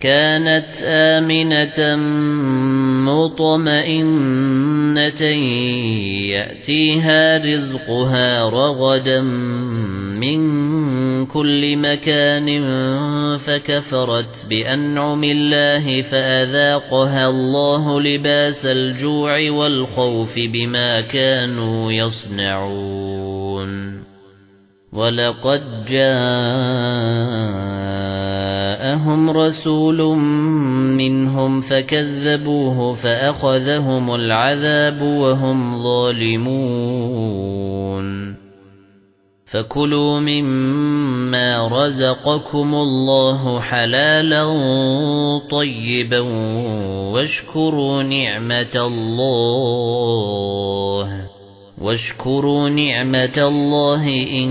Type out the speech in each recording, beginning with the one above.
كانت آمنة مطمئنة يأتيها رزقها رغدا من كل مكان فكفرت بأنعم الله فأذاقها الله لباس الجوع والخوف بما كانوا يصنعون. ولقد جاءهم رسول منهم فكذبوه فأخذهم العذاب وهم ظالمون. فكلوا مما رزقكم الله حلالا طيبا واشكروا نعمة الله واشكروا نعمة الله إن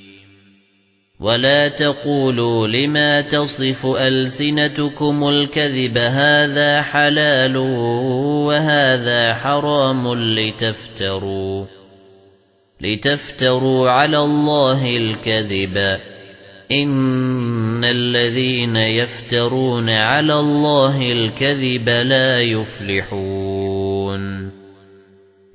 ولا تقولوا لما تصف ألسنتكم الكذب هذا حلال وهذا حرام لتفتروا لتفتروا على الله الكذب. إن الذين يفترون على الله الكذب لا يفلحون.